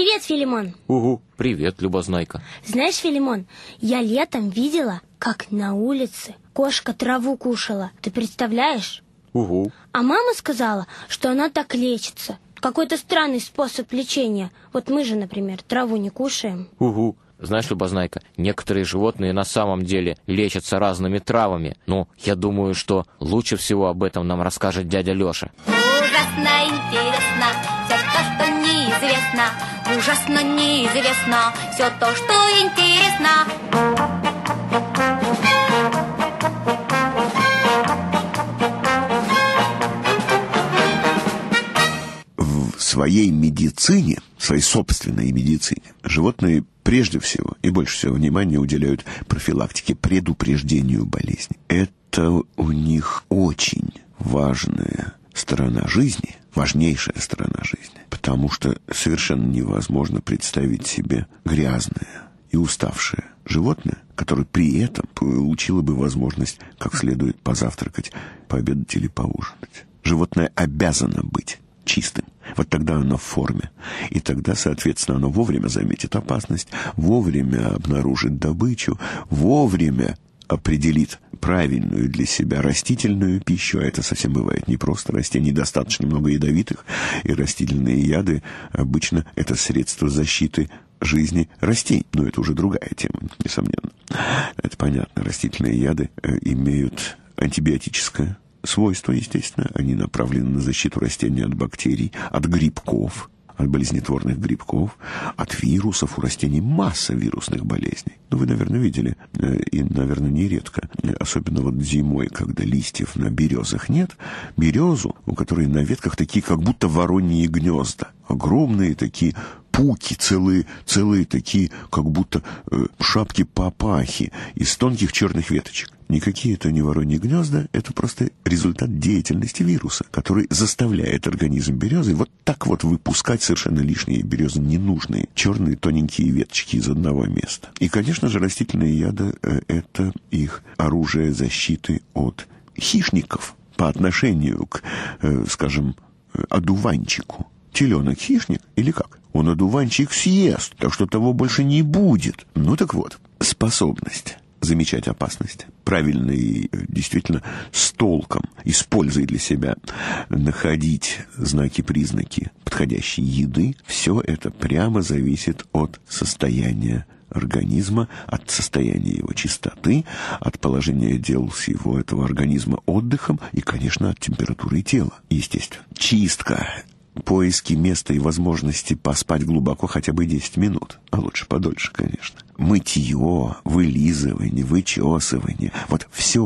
Привет, Филимон. Угу, привет, Любознайка. Знаешь, Филимон, я летом видела, как на улице кошка траву кушала. Ты представляешь? Угу. А мама сказала, что она так лечится. Какой-то странный способ лечения. Вот мы же, например, траву не кушаем. Угу. Знаешь, Любознайка, некоторые животные на самом деле лечатся разными травами. Но я думаю, что лучше всего об этом нам расскажет дядя Лёша. Ужасно интересно, ужасно неизвестно все то, что интересно. В своей медицине, своей собственной медицине, животные прежде всего и больше всего внимания уделяют профилактике, предупреждению болезни. Это у них очень важная сторона жизни, важнейшая сторона жизни потому что совершенно невозможно представить себе грязное и уставшее животное, которое при этом получило бы возможность как следует позавтракать, пообедать или поужинать. Животное обязано быть чистым. Вот тогда оно в форме. И тогда, соответственно, оно вовремя заметит опасность, вовремя обнаружит добычу, вовремя определит правильную для себя растительную пищу, а это совсем бывает не просто. растений достаточно много ядовитых, и растительные яды обычно это средство защиты жизни растений. Но это уже другая тема, несомненно. Это понятно, растительные яды э, имеют антибиотическое свойство, естественно, они направлены на защиту растений от бактерий, от грибков, от болезнетворных грибков, от вирусов. У растений масса вирусных болезней. Ну, вы, наверное, видели Э, и, наверное, нередко, особенно вот зимой, когда листьев на березах нет, березу, у которой на ветках такие как будто вороньи гнезда, огромные такие пуки целые, целые такие, как будто э, шапки папахи из тонких черных веточек. Никакие это не вороньи гнезда, это просто результат деятельности вируса, который заставляет организм березы вот так вот выпускать совершенно лишние березы ненужные, черные тоненькие веточки из одного места. И, конечно же, растительные яды э, это их оружие защиты от хищников по отношению к, э, скажем, э, одуванчику. Теленок хищник или как? Он одуванчик съест, так что того больше не будет. Ну так вот, способность замечать опасность, правильно и действительно с толком, используя для себя, находить знаки, признаки подходящей еды, все это прямо зависит от состояния организма, от состояния его чистоты, от положения дел с его этого организма отдыхом и, конечно, от температуры тела, естественно. Чистка поиски места и возможности поспать глубоко хотя бы 10 минут, а лучше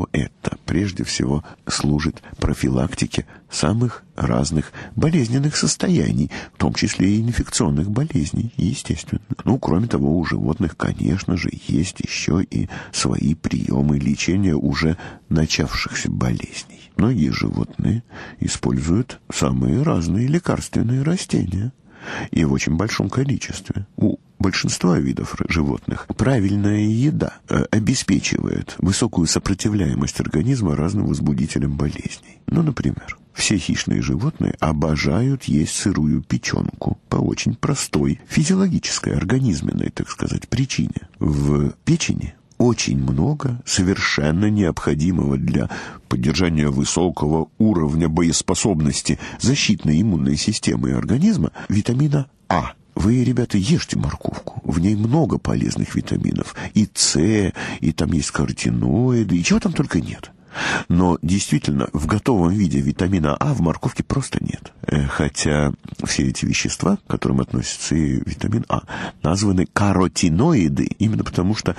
подольше, прежде всего служит профилактике самых разных болезненных состояний, в том числе и инфекционных болезней, естественно. Ну, кроме того, у животных, конечно же, есть еще и свои приемы лечения уже начавшихся болезней. Многие животные используют самые разные лекарственные растения и в очень большом количестве. У большинства видов животных, правильная еда э, обеспечивает высокую сопротивляемость организма разным возбудителям болезней. Ну, например, все хищные животные обожают есть сырую печенку по очень простой физиологической, организменной, так сказать, причине. В печени очень много совершенно необходимого для поддержания высокого уровня боеспособности защитной иммунной системы и организма витамина А – вы, ребята, ешьте морковку. В ней много полезных витаминов. И С, и там есть каротиноиды, и чего там только нет. Но действительно, в готовом виде витамина А в морковке просто нет. Э, хотя все эти вещества, к которым относится и витамин А, названы каротиноиды именно потому, что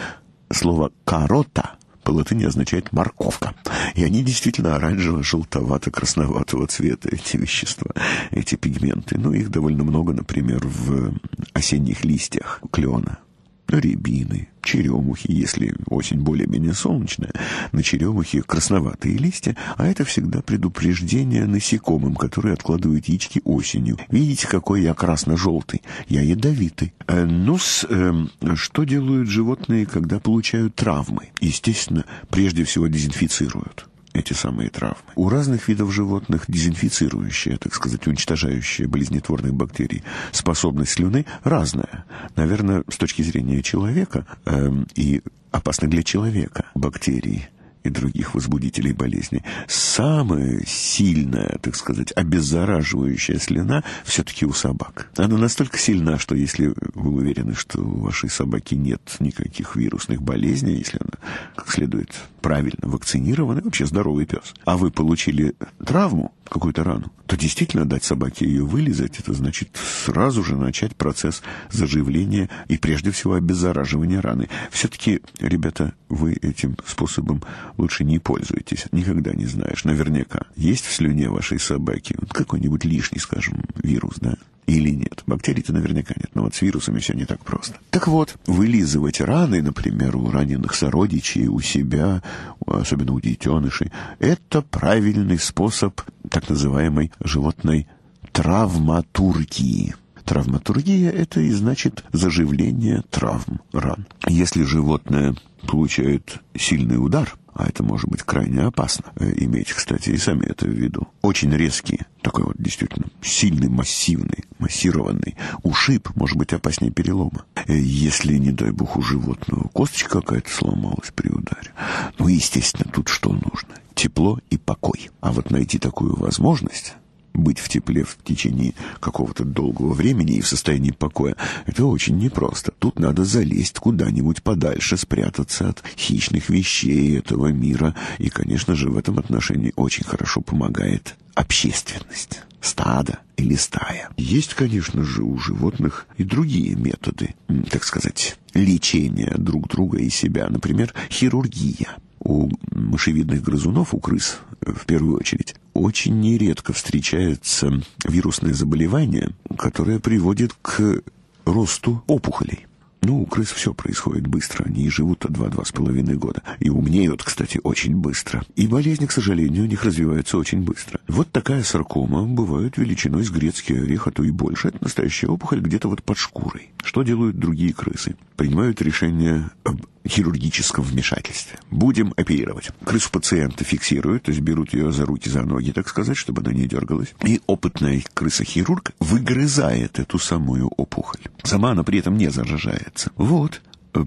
слово «карота» по латыни означает «морковка». И они действительно оранжево-желтовато-красноватого цвета эти вещества, эти пигменты. Ну, их довольно много, например, в осенних листьях клена, рябины, черемухи, если осень более-менее солнечная. На черемухе красноватые листья, а это всегда предупреждение насекомым, которые откладывают яички осенью. Видите, какой я красно-желтый? Я ядовитый. Э, Нус, э, эм, что делают животные, когда получают травмы? Естественно, прежде всего дезинфицируют эти самые травмы. У разных видов животных дезинфицирующая, так сказать, уничтожающая болезнетворных бактерий способность слюны разная. Наверное, с точки зрения человека э, и опасных для человека бактерий и других возбудителей болезни. Самая сильная, так сказать, обеззараживающая слюна все-таки у собак. Она настолько сильна, что если вы уверены, что у вашей собаки нет никаких вирусных болезней, если она как следует правильно вакцинирована, вообще здоровый пес, а вы получили травму, какую-то рану, то действительно дать собаке ее вылизать, это значит сразу же начать процесс заживления и прежде всего обеззараживания раны. Все-таки, ребята, вы этим способом лучше не пользуетесь Никогда не знаешь. Наверняка есть в слюне вашей собаки какой-нибудь лишний, скажем, вирус, да? Или нет. Бактерий-то наверняка нет, но вот с вирусами все не так просто. Так вот, вылизывать раны, например, у раненых сородичей, у себя, особенно у детенышей, это правильный способ так называемой животной травматургии. Травматургия – это и значит заживление травм, ран. Если животное получает сильный удар, а это может быть крайне опасно, э, иметь, кстати, и сами это в виду, очень резкий, такой вот действительно сильный, массивный, массированный ушиб может быть опаснее перелома. Э, если, не дай бог, у животного косточка какая-то сломалась при ударе, ну, естественно, тут что нужно? тепло и покой. А вот найти такую возможность... Быть в тепле в течение какого-то долгого времени и в состоянии покоя — это очень непросто. Тут надо залезть куда-нибудь подальше, спрятаться от хищных вещей этого мира. И, конечно же, в этом отношении очень хорошо помогает общественность, стадо или стая. Есть, конечно же, у животных и другие методы, так сказать, лечения друг друга и себя. Например, хирургия у мышевидных грызунов, у крыс в первую очередь, очень нередко встречается вирусное заболевание, которое приводит к росту опухолей. Ну, у крыс все происходит быстро. Они живут от два-два с половиной года. И умнеют, кстати, очень быстро. И болезни, к сожалению, у них развиваются очень быстро. Вот такая саркома бывает величиной с грецкий орех, а то и больше. Это настоящая опухоль где-то вот под шкурой. Что делают другие крысы? Принимают решение об хирургическом вмешательстве. Будем оперировать. Крысу пациента фиксируют, то есть берут ее за руки, за ноги, так сказать, чтобы она не дергалась. И опытный крысохирург выгрызает эту самую опухоль. Сама она при этом не заражается. Вот.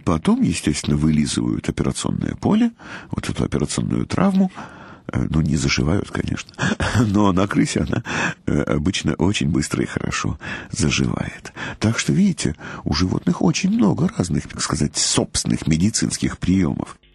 Потом, естественно, вылизывают операционное поле, вот эту операционную травму, э, ну, не зашивают, конечно. но на крысе она э, обычно очень быстро и хорошо заживает. Так что, видите, у животных очень много разных, так сказать, собственных медицинских приемов.